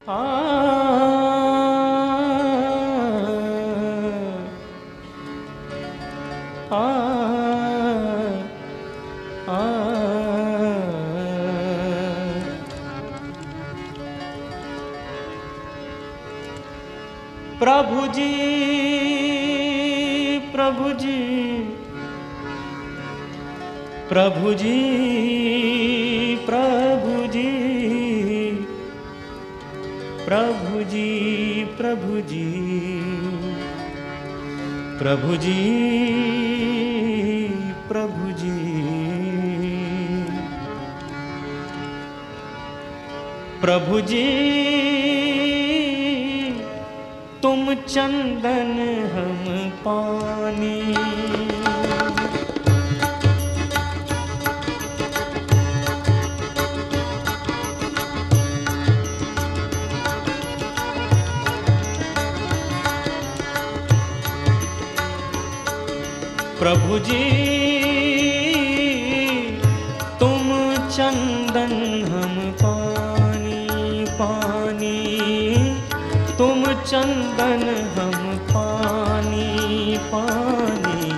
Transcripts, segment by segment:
प्रभु जी प्रभु जी प्रभु जी प्रभु प्रभु जी प्रभु जी प्रभु जी प्रभु जी। प्रभु जी तुम चंदन हम पानी। प्रभु जी, तुम चंदन हम पानी पानी। तुम चंदन हम पानी पानी।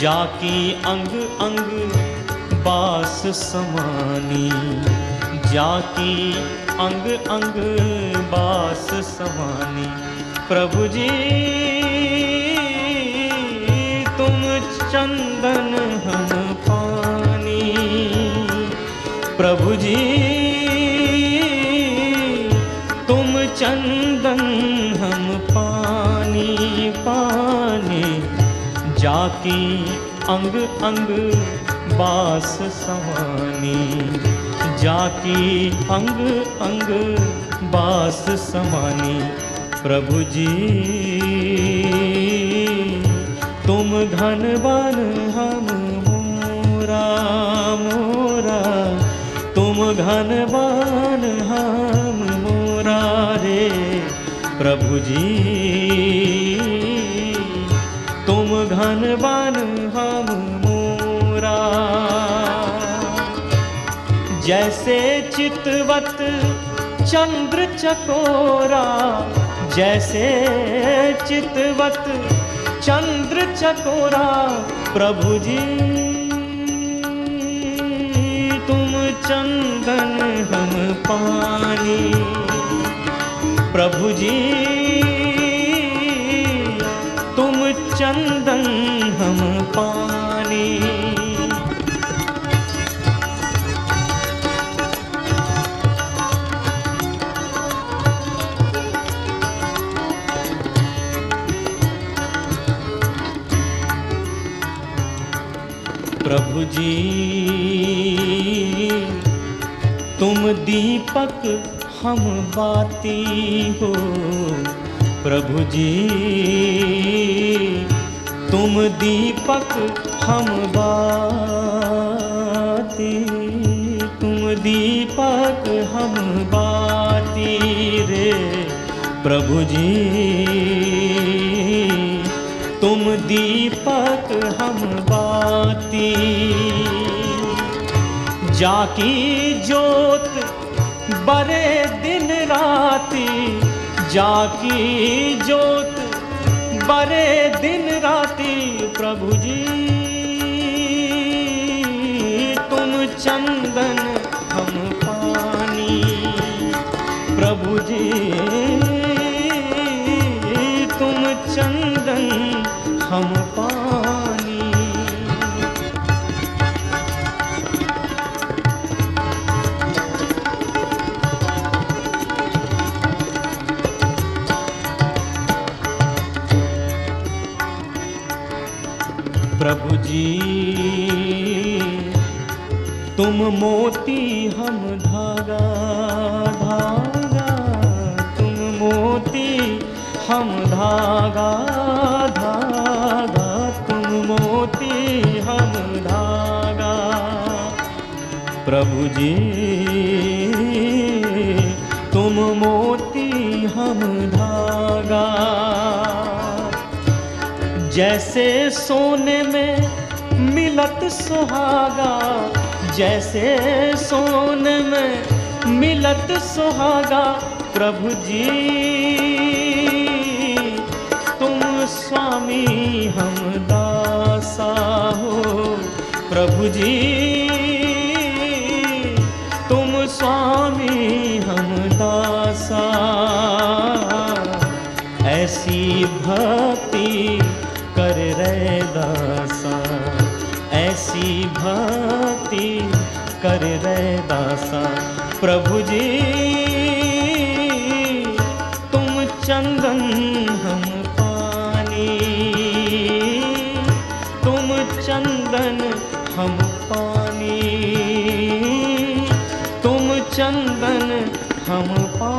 जाकी अंग अंग बास समानी। जाकी अंग अंग बास समानी। प्रभु जी चंदन हम पानी। प्रभु जी, तुम चंदन हम पानी पानी। जाकी अंग अंग बास समानी। जाकी अंग अंग बास समानी। प्रभु जी तुम धनवान हम मोरा मोरा। तुम धनवान हम मोरा रे प्रभु जी। तुम धनवान हम मोरा। जैसे चितवत चंद्र चकोरा, जैसे चितवत चंद्र चकोरा प्रभु जी। तुम चंदन हम पानी। प्रभु जी। प्रभु जी। तुम दीपक हम बाती हो, प्रभु जी। तुम दीपक हम बाती, तुम दीपक हम बाती रे, प्रभु जी। तुम दीपक हम बाती। जाकी जोत बरे दिन राती, जाकी जोत बरे दिन राती, प्रभु जी, तुम चंदन हम पानी। प्रभु जी। हम पानी। प्रभु जी तुम मोती हम धागा धागा। तुम मोती हम धागा प्रभु जी, तुम मोती हम धागा। जैसे सोने में मिलत सुहागा, जैसे सोने में मिलत सुहागा, प्रभु जी, तुम स्वामी हम दासा हो, प्रभु जी। स्वामी हम दासा। ऐसी भक्ति कर रे दासा। ऐसी भक्ति कर रे दासा। प्रभु जी, तुम चंदन हम पानी। तुम चंदन हम चंदन हम पा